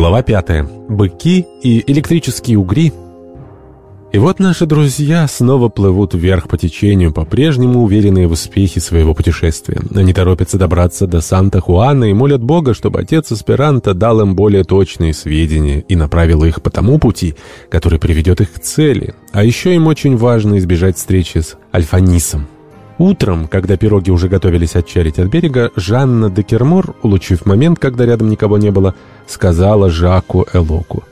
Глава 5. Быки и электрические угри. И вот наши друзья снова плывут вверх по течению, по-прежнему уверенные в успехе своего путешествия. Они торопятся добраться до Санта-Хуана и молят Бога, чтобы отец Эсперанто дал им более точные сведения и направил их по тому пути, который приведет их к цели. А еще им очень важно избежать встречи с Альфанисом. Утром, когда пироги уже готовились отчалить от берега, Жанна де Кермор, улучив момент, когда рядом никого не было, сказала Жаку Элоку.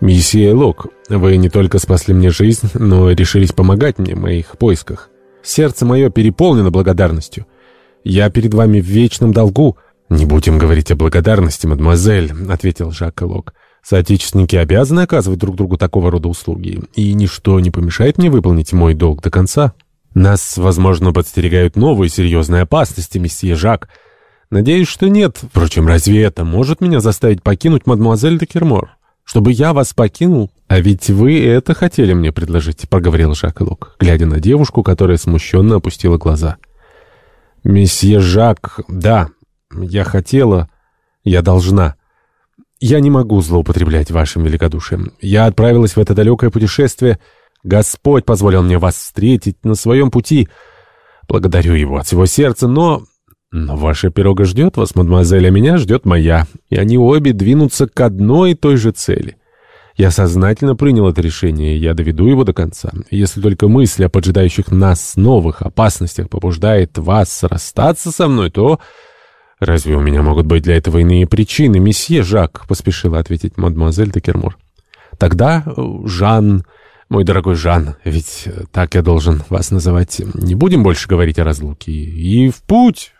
«Месье Элок, вы не только спасли мне жизнь, но и решились помогать мне в моих поисках. Сердце мое переполнено благодарностью. Я перед вами в вечном долгу». «Не будем говорить о благодарности, мадемуазель», — ответил Жак Элок. «Соотечественники обязаны оказывать друг другу такого рода услуги, и ничто не помешает мне выполнить мой долг до конца». Нас, возможно, подстерегают новые серьезные опасности, месье Жак. Надеюсь, что нет. Впрочем, разве это может меня заставить покинуть мадемуазель де Кермор? Чтобы я вас покинул? А ведь вы это хотели мне предложить, проговорил Жак Лук, глядя на девушку, которая смущенно опустила глаза. Месье Жак, да, я хотела, я должна. Я не могу злоупотреблять вашим великодушием. Я отправилась в это далекое путешествие... Господь позволил мне вас встретить на своем пути. Благодарю его от всего сердца, но... Но ваша пирога ждет вас, мадемуазель, а меня ждет моя. И они обе двинутся к одной и той же цели. Я сознательно принял это решение, и я доведу его до конца. Если только мысль о поджидающих нас новых опасностях побуждает вас расстаться со мной, то... «Разве у меня могут быть для этого иные причины, месье Жак?» — поспешила ответить мадемуазель де Кермур. «Тогда Жан...» Мой дорогой Жан, ведь так я должен вас называть. Не будем больше говорить о разлуке. И в путь!»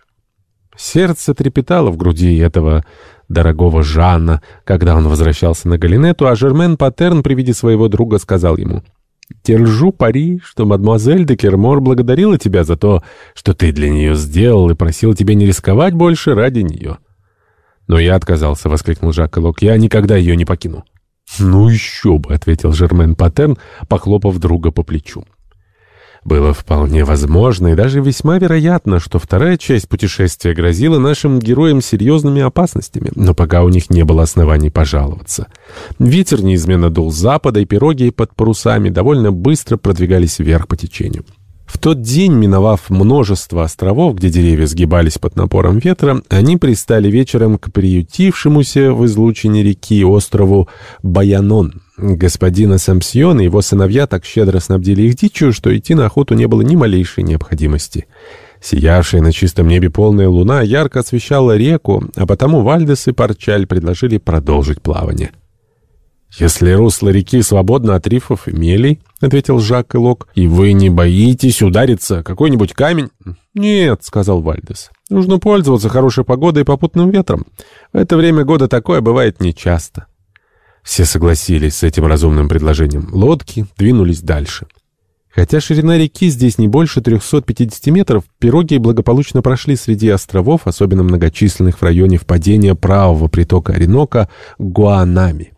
Сердце трепетало в груди этого дорогого Жанна, когда он возвращался на Галинету, а Жермен Патерн при виде своего друга сказал ему, «Держу пари, что мадемуазель де Кермор благодарила тебя за то, что ты для нее сделал, и просил тебя не рисковать больше ради нее». «Но я отказался», — воскликнул Жак Лок, — «я никогда ее не покину». «Ну еще бы», — ответил Жермен Патерн, похлопав друга по плечу. Было вполне возможно и даже весьма вероятно, что вторая часть путешествия грозила нашим героям серьезными опасностями, но пока у них не было оснований пожаловаться. Ветер неизменно дул с запада, и пироги под парусами довольно быстро продвигались вверх по течению. В тот день, миновав множество островов, где деревья сгибались под напором ветра, они пристали вечером к приютившемуся в излучине реки острову Баянон. Господина Самсион и его сыновья так щедро снабдили их дичью, что идти на охоту не было ни малейшей необходимости. Сиявшая на чистом небе полная луна ярко освещала реку, а потому Вальдес и Парчаль предложили продолжить плавание. «Если русло реки свободно от рифов и мелей», — ответил Жак Лок, — «и вы не боитесь удариться какой-нибудь камень?» «Нет», — сказал Вальдес, — «нужно пользоваться хорошей погодой и попутным ветром. В это время года такое бывает нечасто». Все согласились с этим разумным предложением. Лодки двинулись дальше. Хотя ширина реки здесь не больше 350 метров, пироги благополучно прошли среди островов, особенно многочисленных в районе впадения правого притока Оренока, Гуанами.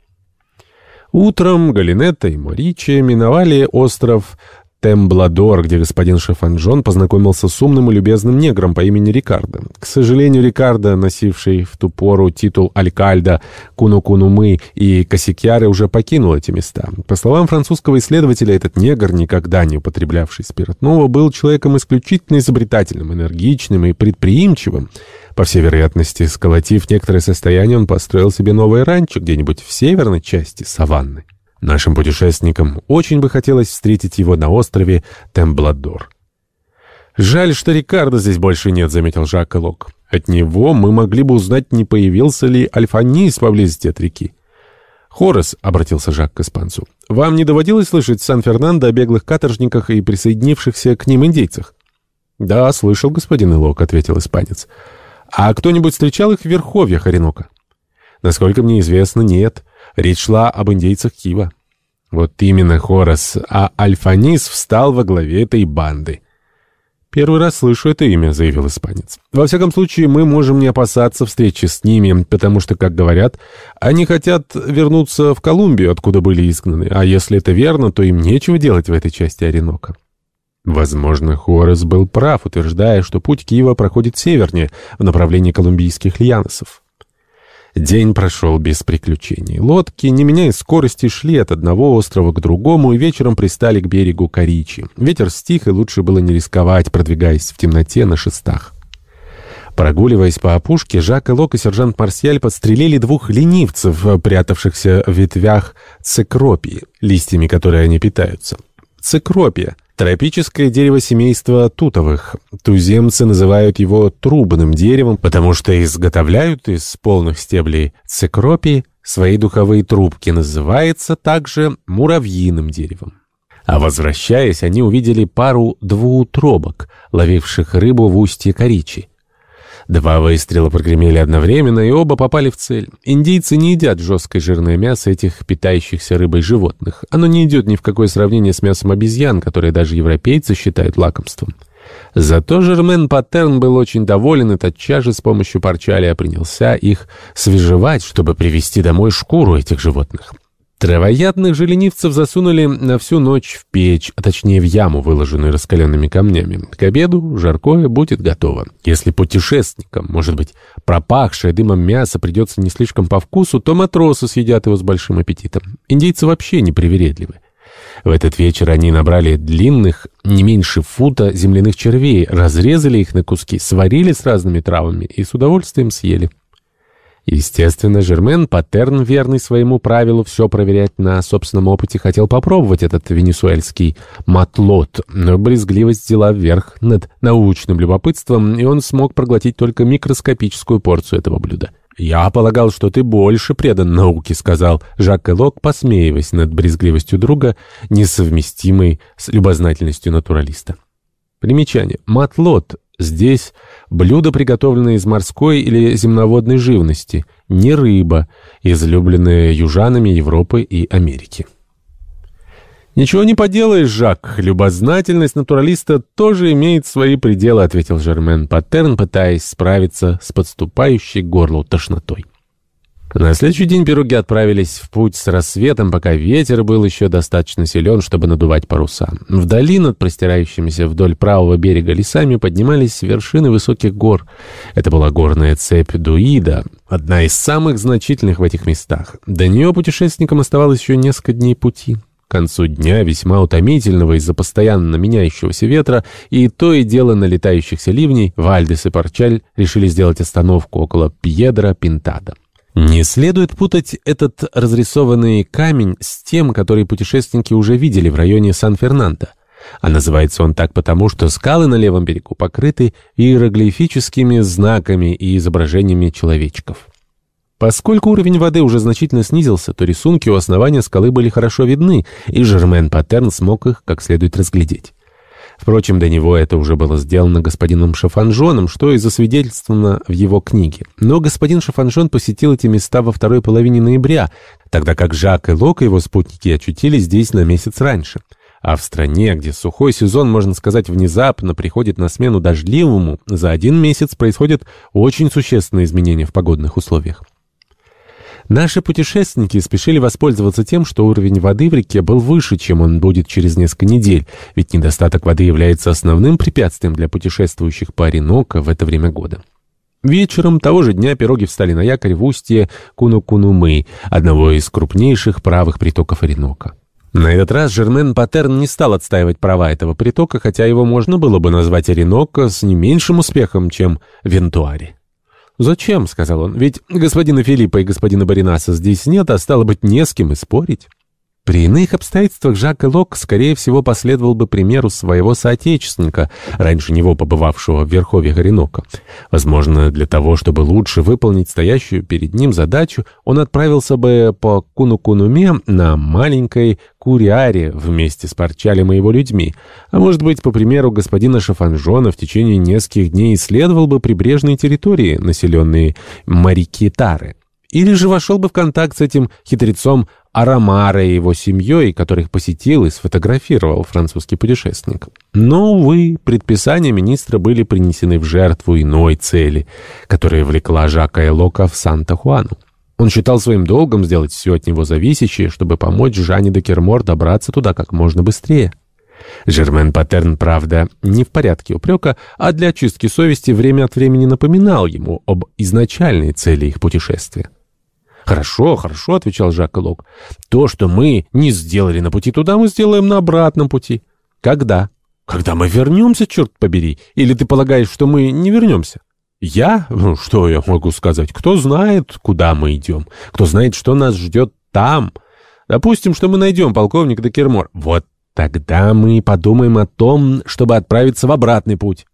Утром Галинетта и Моричи миновали остров Тембладор, где господин Шефанжон познакомился с умным и любезным негром по имени Рикардо. К сожалению, Рикардо, носивший в ту пору титул Алькальда, Куну-Кунумы и Косикьяры, уже покинул эти места. По словам французского исследователя, этот негр, никогда не употреблявший спиртного, был человеком исключительно изобретательным, энергичным и предприимчивым. По всей вероятности, сколотив некоторое состояние, он построил себе новое ранчо где-нибудь в северной части саванны. Нашим путешественникам очень бы хотелось встретить его на острове Тембладор. «Жаль, что Рикардо здесь больше нет», — заметил Жак Лок. «От него мы могли бы узнать, не появился ли Альфанис поблизости от реки». «Хорос», — обратился Жак к испанцу, — «вам не доводилось слышать Сан-Фернандо о беглых каторжниках и присоединившихся к ним индейцах?» «Да, слышал, господин Илок», — ответил испанец. «А кто-нибудь встречал их в верховьях Оренока?» «Насколько мне известно, нет». Речь шла об индейцах Кива. Вот именно, Хорос, а Альфанис встал во главе этой банды. «Первый раз слышу это имя», — заявил испанец. «Во всяком случае, мы можем не опасаться встречи с ними, потому что, как говорят, они хотят вернуться в Колумбию, откуда были изгнаны, а если это верно, то им нечего делать в этой части Оренока». Возможно, Хорос был прав, утверждая, что путь Киева проходит севернее, в направлении колумбийских льяносов. День прошел без приключений. Лодки, не меняя скорости, шли от одного острова к другому и вечером пристали к берегу Каричи. Ветер стих, и лучше было не рисковать, продвигаясь в темноте на шестах. Прогуливаясь по опушке, Жак и Лок и сержант Марсиаль подстрелили двух ленивцев, прятавшихся в ветвях цикропии, листьями которой они питаются. Цикропия — тропическое дерево семейства тутовых. Туземцы называют его трубным деревом, потому что изготовляют из полных стеблей цикропии свои духовые трубки. Называется также муравьиным деревом. А возвращаясь, они увидели пару двуутробок, ловивших рыбу в устье Коричи. Два выстрела прогремели одновременно, и оба попали в цель. Индийцы не едят жесткое жирное мясо этих питающихся рыбой животных. Оно не идет ни в какое сравнение с мясом обезьян, которые даже европейцы считают лакомством. Зато Жермен Паттерн был очень доволен и тотчас же с помощью парчалия принялся их свежевать, чтобы привезти домой шкуру этих животных. Травоядных же ленивцев засунули на всю ночь в печь, а точнее в яму, выложенную раскаленными камнями. К обеду жаркое будет готово. Если путешественникам, может быть, пропахшее дымом мясо придется не слишком по вкусу, то матросы съедят его с большим аппетитом. Индейцы вообще не привередливы. В этот вечер они набрали длинных, не меньше фута, земляных червей, разрезали их на куски, сварили с разными травами и с удовольствием съели. Естественно, Жермен Паттерн, верный своему правилу все проверять на собственном опыте, хотел попробовать этот венесуэльский матлот, но брезгливость взяла вверх над научным любопытством, и он смог проглотить только микроскопическую порцию этого блюда. «Я полагал, что ты больше предан науке», — сказал Жак Элок, посмеиваясь над брезгливостью друга, несовместимой с любознательностью натуралиста. Примечание. Матлот Здесь блюдо, приготовленное из морской или земноводной живности, не рыба, излюбленная южанами Европы и Америки. «Ничего не поделаешь, Жак. Любознательность натуралиста тоже имеет свои пределы», — ответил Жермен Паттерн, пытаясь справиться с подступающей к горлу тошнотой. На следующий день пироги отправились в путь с рассветом, пока ветер был еще достаточно силен, чтобы надувать паруса. Вдали над простирающимися вдоль правого берега лесами поднимались вершины высоких гор. Это была горная цепь Дуида, одна из самых значительных в этих местах. До нее путешественникам оставалось еще несколько дней пути. К концу дня, весьма утомительного из-за постоянно меняющегося ветра и то и дело налетающихся ливней, Вальдес и Парчаль решили сделать остановку около Пьедра Пинтада. Не следует путать этот разрисованный камень с тем, который путешественники уже видели в районе Сан-Фернандо. А называется он так потому, что скалы на левом берегу покрыты иероглифическими знаками и изображениями человечков. Поскольку уровень воды уже значительно снизился, то рисунки у основания скалы были хорошо видны, и Жермен Паттерн смог их как следует разглядеть. Впрочем, до него это уже было сделано господином Шафанжоном, что и засвидетельствовано в его книге. Но господин Шафанжон посетил эти места во второй половине ноября, тогда как Жак и Лок и его спутники очутились здесь на месяц раньше. А в стране, где сухой сезон, можно сказать, внезапно приходит на смену дождливому, за один месяц происходят очень существенные изменения в погодных условиях. Наши путешественники спешили воспользоваться тем, что уровень воды в реке был выше, чем он будет через несколько недель, ведь недостаток воды является основным препятствием для путешествующих по Оренока в это время года. Вечером того же дня пироги встали на якорь в устье Кунукунумы, одного из крупнейших правых притоков Оренока. На этот раз Жермен Паттерн не стал отстаивать права этого притока, хотя его можно было бы назвать Оренока с не меньшим успехом, чем Вентуари. «Зачем?» — сказал он. «Ведь господина Филиппа и господина Баринаса здесь нет, а стало быть, не с кем и спорить». При иных обстоятельствах Жак Элок, скорее всего, последовал бы примеру своего соотечественника, раньше него побывавшего в Верховье Оренока. Возможно, для того, чтобы лучше выполнить стоящую перед ним задачу, он отправился бы по Кунукунуме на маленькой Куриаре вместе с Парчалем и его людьми, а может быть, по примеру господина Шафанжона, в течение нескольких дней исследовал бы прибрежные территории, населенные Марикитары. Или же вошел бы в контакт с этим хитрецом Арамара и его семьей, которых посетил и сфотографировал французский путешественник. Но, увы, предписания министра были принесены в жертву иной цели, которая влекла Жака Элока в Санта-Хуану. Он считал своим долгом сделать все от него зависящее, чтобы помочь Жанне де Кермор добраться туда как можно быстрее. Жермен Паттерн, правда, не в порядке упрека, а для очистки совести время от времени напоминал ему об изначальной цели их путешествия. «Хорошо, хорошо», — отвечал Жак Лок. «То, что мы не сделали на пути туда, мы сделаем на обратном пути». «Когда?» «Когда мы вернемся, черт побери? Или ты полагаешь, что мы не вернемся?» «Я? Ну, что я могу сказать? Кто знает, куда мы идем? Кто знает, что нас ждет там? Допустим, что мы найдем полковника Декермор. Вот тогда мы подумаем о том, чтобы отправиться в обратный путь».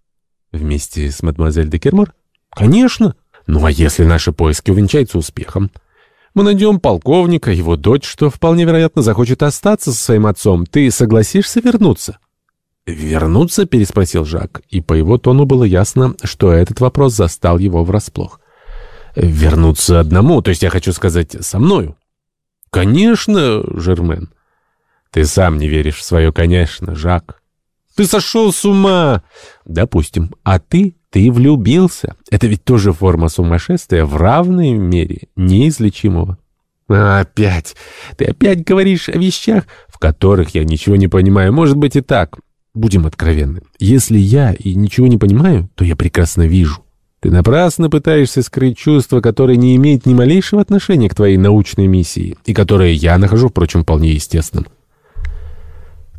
«Вместе с мадемуазель Декермор?» «Конечно. Ну, а если наши поиски увенчаются успехом?» Мы найдем полковника, его дочь, что вполне вероятно захочет остаться со своим отцом. Ты согласишься вернуться?» «Вернуться?» — переспросил Жак, и по его тону было ясно, что этот вопрос застал его врасплох. «Вернуться одному, то есть я хочу сказать, со мною?» «Конечно, Жермен». «Ты сам не веришь в свое «конечно», Жак». «Ты сошел с ума!» «Допустим. А ты ты влюбился. Это ведь тоже форма сумасшествия в равной мере неизлечимого. опять. Ты опять говоришь о вещах, в которых я ничего не понимаю. Может быть и так. Будем откровенны. Если я и ничего не понимаю, то я прекрасно вижу. Ты напрасно пытаешься скрыть чувство, которое не имеет ни малейшего отношения к твоей научной миссии, и которое я нахожу, впрочем, вполне естественным.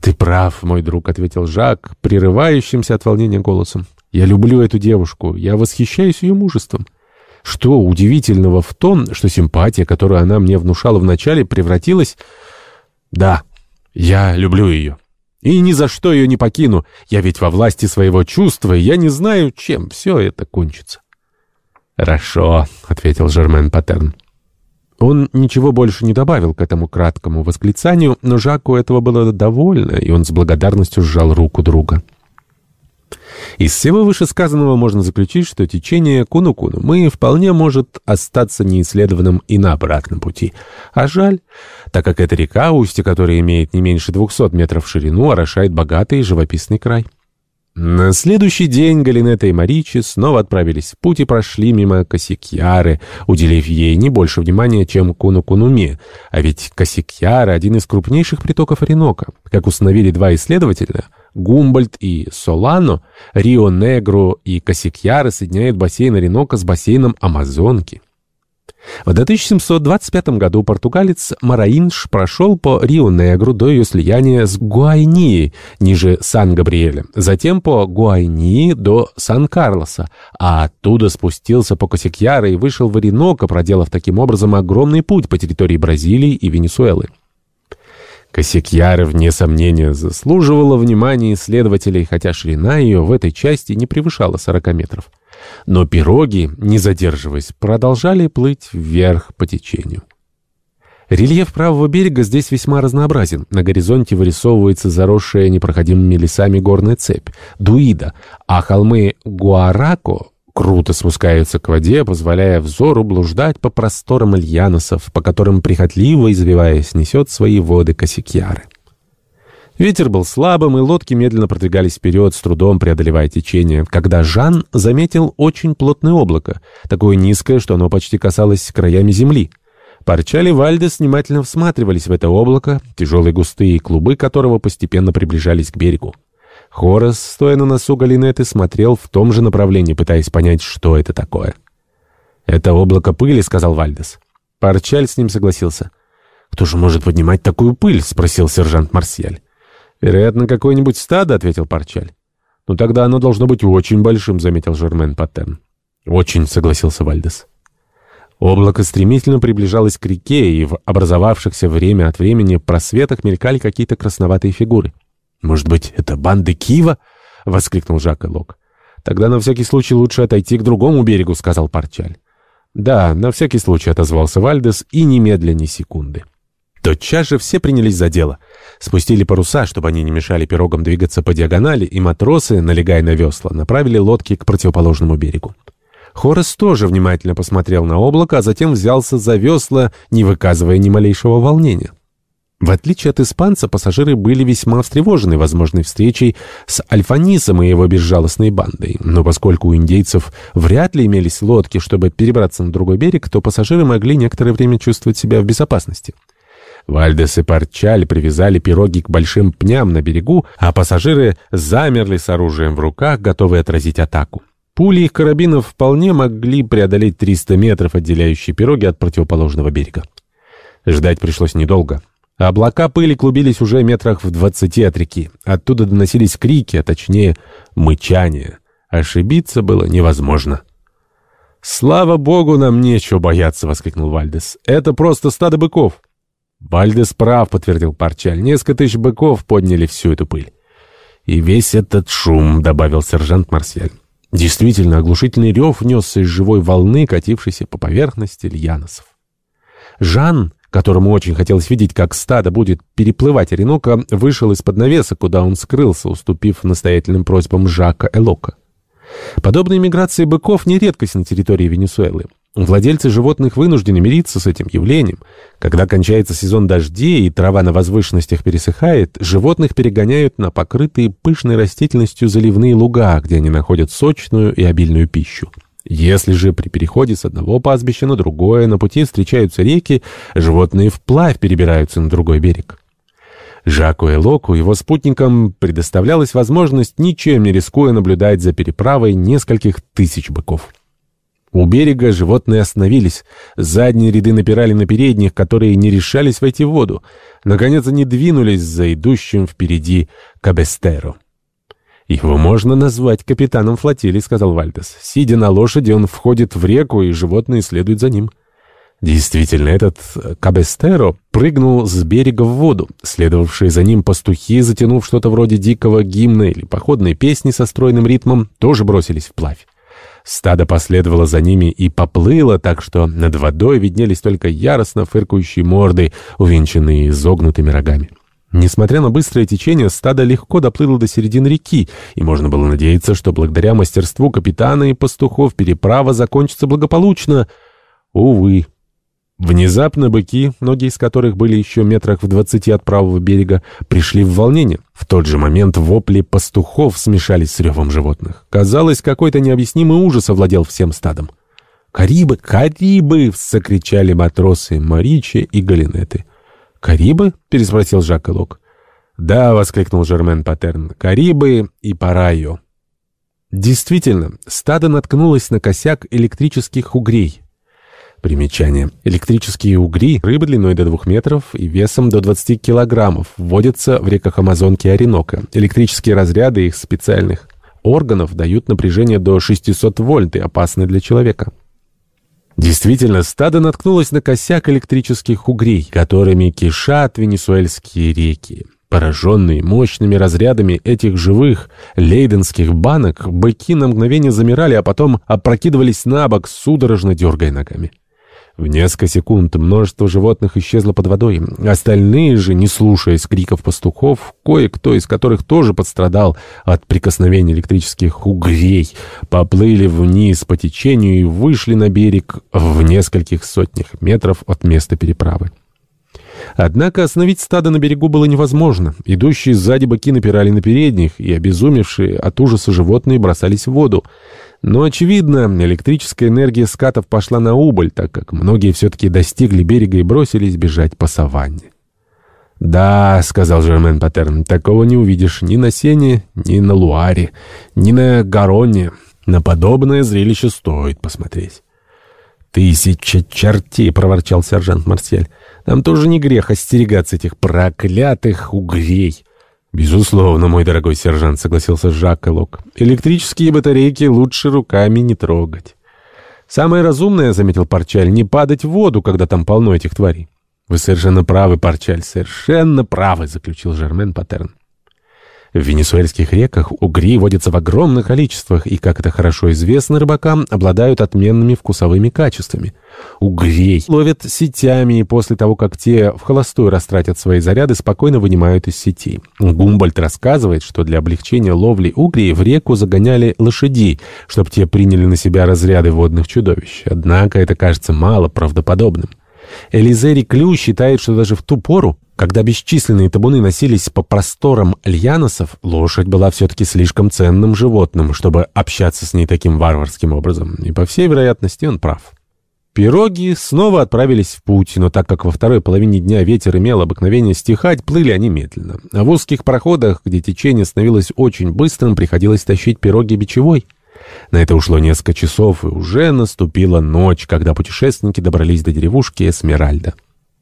«Ты прав, мой друг», — ответил Жак, прерывающимся от волнения голосом. Я люблю эту девушку, я восхищаюсь ее мужеством. Что удивительного в том, что симпатия, которую она мне внушала вначале, превратилась... Да, я люблю ее. И ни за что ее не покину. Я ведь во власти своего чувства, и я не знаю, чем все это кончится. «Хорошо», — ответил Жермен Паттерн. Он ничего больше не добавил к этому краткому восклицанию, но Жаку этого было довольно, и он с благодарностью сжал руку друга. Из всего вышесказанного можно заключить, что течение Куну-Куну мы вполне может остаться неисследованным и на обратном пути. А жаль, так как эта река, устье которой имеет не меньше 200 метров в ширину, орошает богатый и живописный край. На следующий день Галинета и Маричи снова отправились в путь и прошли мимо Косикьяры, уделив ей не больше внимания, чем Куну-Кунуме. А ведь Косикьяра — один из крупнейших притоков Оренока. Как установили два исследователя — Гумбольд и Солано, Рио-Негро и Касикьяра соединяют бассейн Оренока с бассейном Амазонки. В 1725 году португалец Мараинш прошел по Рио-Негру до ее слияния с Гуайни, ниже Сан-Габриэля, затем по Гуайни до Сан-Карлоса, а оттуда спустился по Косикьяра и вышел в Оренока, проделав таким образом огромный путь по территории Бразилии и Венесуэлы. Косякьяра, вне сомнения, заслуживала внимания исследователей, хотя ширина ее в этой части не превышала 40 метров. Но пироги, не задерживаясь, продолжали плыть вверх по течению. Рельеф правого берега здесь весьма разнообразен. На горизонте вырисовывается заросшая непроходимыми лесами горная цепь — Дуида, а холмы Гуарако круто спускаются к воде, позволяя взору блуждать по просторам Ильяносов, по которым прихотливо извиваясь несет свои воды Косикьяры. Ветер был слабым, и лодки медленно продвигались вперед, с трудом преодолевая течение, когда Жан заметил очень плотное облако, такое низкое, что оно почти касалось краями земли. Парчали Вальдес внимательно всматривались в это облако, тяжелые густые клубы которого постепенно приближались к берегу. Хорас, стоя на носу Галинеты, смотрел в том же направлении, пытаясь понять, что это такое. «Это облако пыли», — сказал Вальдес. Парчаль с ним согласился. «Кто же может поднимать такую пыль?» — спросил сержант Марсиаль. «Вероятно, какое-нибудь стадо», — ответил Парчаль. «Ну тогда оно должно быть очень большим», — заметил Жермен Паттерн. «Очень», — согласился Вальдес. Облако стремительно приближалось к реке, и в образовавшихся время от времени просветах мелькали какие-то красноватые фигуры. «Может быть, это банды Киева?» — воскликнул Жак Элок. «Тогда на всякий случай лучше отойти к другому берегу», — сказал Парчаль. «Да, на всякий случай», — отозвался Вальдес, и немедля ни секунды. Тотчас же все принялись за дело. Спустили паруса, чтобы они не мешали пирогам двигаться по диагонали, и матросы, налегая на весла, направили лодки к противоположному берегу. Хорес тоже внимательно посмотрел на облако, а затем взялся за весла, не выказывая ни малейшего волнения. В отличие от испанца, пассажиры были весьма встревожены возможной встречей с Альфанисом и его безжалостной бандой. Но поскольку у индейцев вряд ли имелись лодки, чтобы перебраться на другой берег, то пассажиры могли некоторое время чувствовать себя в безопасности. Вальдес и Парчаль привязали пироги к большим пням на берегу, а пассажиры замерли с оружием в руках, готовые отразить атаку. Пули их карабинов вполне могли преодолеть 300 метров, отделяющие пироги от противоположного берега. Ждать пришлось недолго. Облака пыли клубились уже метрах в двадцати от реки. Оттуда доносились крики, а точнее мычание. Ошибиться было невозможно. «Слава богу, нам нечего бояться!» — воскликнул Вальдес. «Это просто стадо быков!» «Вальдес прав», — подтвердил Парчаль. «Несколько тысяч быков подняли всю эту пыль». «И весь этот шум», — добавил сержант Марсиаль. Действительно, оглушительный рев внесся из живой волны, катившейся по поверхности льяносов. Жан, которому очень хотелось видеть, как стадо будет переплывать Оренока, вышел из-под навеса, куда он скрылся, уступив настоятельным просьбам Жака Элока. Подобные миграции быков не редкость на территории Венесуэлы. Владельцы животных вынуждены мириться с этим явлением. Когда кончается сезон дождей и трава на возвышенностях пересыхает, животных перегоняют на покрытые пышной растительностью заливные луга, где они находят сочную и обильную пищу. Если же при переходе с одного пастбища на другое на пути встречаются реки, животные вплавь перебираются на другой берег. Жаку и Локу, его спутникам, предоставлялась возможность, ничем не рискуя, наблюдать за переправой нескольких тысяч быков. У берега животные остановились. Задние ряды напирали на передних, которые не решались войти в воду. Наконец они двинулись за идущим впереди Кабестеро. «Его можно назвать капитаном флотилии», — сказал Вальдес. «Сидя на лошади, он входит в реку, и животные следуют за ним». Действительно, этот Кабестеро прыгнул с берега в воду. Следовавшие за ним пастухи, затянув что-то вроде дикого гимна или походной песни со стройным ритмом, тоже бросились вплавь. Стадо последовало за ними и поплыло, так что над водой виднелись только яростно фыркающие морды, увенчанные изогнутыми рогами. Несмотря на быстрое течение, стадо легко доплыло до середины реки, и можно было надеяться, что благодаря мастерству капитана и пастухов переправа закончится благополучно. Увы. Внезапно быки, ноги из которых были еще метрах в двадцати от правого берега, пришли в волнение. В тот же момент вопли пастухов смешались с ревом животных. Казалось, какой-то необъяснимый ужас овладел всем стадом. «Карибы! Карибы!» — закричали матросы Маричи и Галинеты. «Карибы?» — переспросил Жак Элок. «Да», — воскликнул Жермен Патерн, — «Карибы и Парайо». Действительно, стадо наткнулось на косяк электрических угрей. Примечание. Электрические угри, рыбы длиной до 2 метров и весом до 20 килограммов, вводятся в реках Амазонки и Оренока. Электрические разряды их специальных органов дают напряжение до 600 вольт и опасны для человека. Действительно, стадо наткнулось на косяк электрических угрей, которыми кишат венесуэльские реки. Пораженные мощными разрядами этих живых лейденских банок, быки на мгновение замирали, а потом опрокидывались на бок, судорожно дергая ногами. В несколько секунд множество животных исчезло под водой. Остальные же, не слушаясь криков пастухов, кое-кто из которых тоже подстрадал от прикосновения электрических угрей, поплыли вниз по течению и вышли на берег в нескольких сотнях метров от места переправы. Однако остановить стадо на берегу было невозможно. Идущие сзади быки напирали на передних, и обезумевшие от ужаса животные бросались в воду. Но, очевидно, электрическая энергия скатов пошла на убыль, так как многие все-таки достигли берега и бросились бежать по саванне. «Да», — сказал Жермен Паттерн, — «такого не увидишь ни на Сене, ни на Луаре, ни на Гароне. На подобное зрелище стоит посмотреть». «Тысяча чертей!» — проворчал сержант Марсель. «Нам тоже не грех остерегаться этих проклятых угрей». «Безусловно, мой дорогой сержант», — согласился Жак Элок. «Электрические батарейки лучше руками не трогать». «Самое разумное, — заметил Парчаль, — не падать в воду, когда там полно этих тварей». «Вы совершенно правы, Парчаль, совершенно правы», — заключил Жермен Паттерн. В венесуэльских реках угри водятся в огромных количествах и, как это хорошо известно рыбакам, обладают отменными вкусовыми качествами. Угрей ловят сетями и после того, как те в холостую растратят свои заряды, спокойно вынимают из сетей. Гумбольд рассказывает, что для облегчения ловли угрей в реку загоняли лошадей, чтобы те приняли на себя разряды водных чудовищ. Однако это кажется мало правдоподобным. Элизери Клю считает, что даже в ту пору, когда бесчисленные табуны носились по просторам льяносов, лошадь была все-таки слишком ценным животным, чтобы общаться с ней таким варварским образом. И, по всей вероятности, он прав. Пироги снова отправились в путь, но так как во второй половине дня ветер имел обыкновение стихать, плыли они медленно. А в узких проходах, где течение становилось очень быстрым, приходилось тащить пироги бичевой. На это ушло несколько часов, и уже наступила ночь, когда путешественники добрались до деревушки Эсмеральда.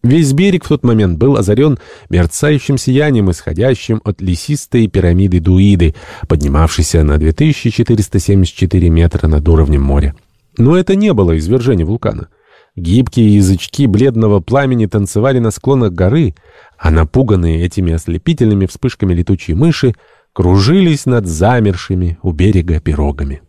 Весь берег в тот момент был озарен мерцающим сиянием, исходящим от лесистой пирамиды Дуиды, поднимавшейся на 2474 метра над уровнем моря. Но это не было извержение вулкана. Гибкие язычки бледного пламени танцевали на склонах горы, а напуганные этими ослепительными вспышками летучие мыши кружились над замершими у берега пирогами.